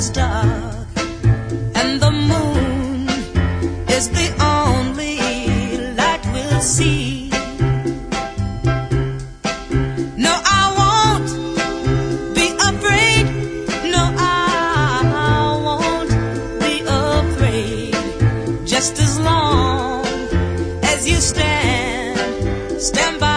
is dark and the moon is the only light we'll see. No, I won't be afraid. No, I won't be afraid. Just as long as you stand, stand by.